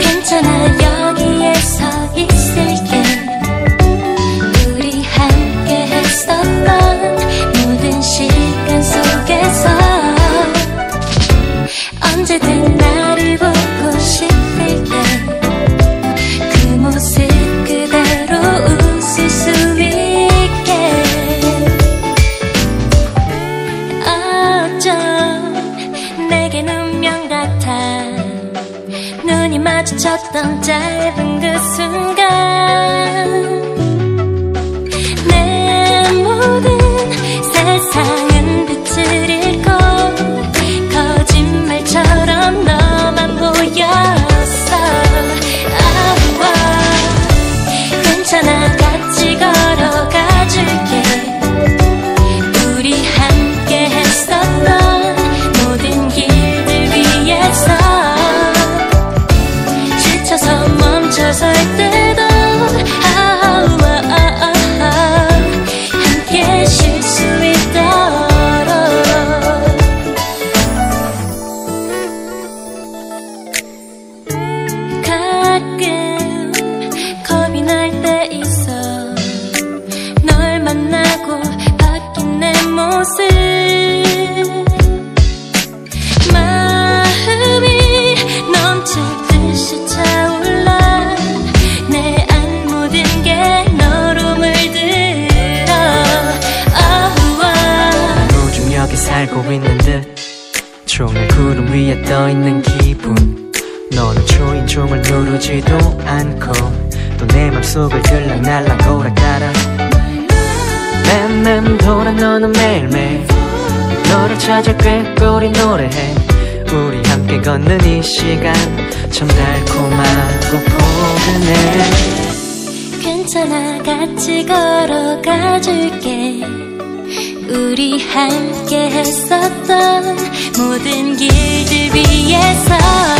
괜찮아 여기에 서 있어. 마주쳤던 짧은 그 순간 살고 있는 듯 종일 구름 위에 떠 있는 기분. 너는 초인종을 누르지도 않고 또 내 맘속을 들락날락 오락가락 맴맴 돌아 너는 매일매일 너를 찾아 꾀꼬리 노래해. 우리 함께 걷는 이 시간 참 달콤하고 포근해. 괜찮아 같이 걸어가줄게 우리 함께 했었던 모든 길들 위에서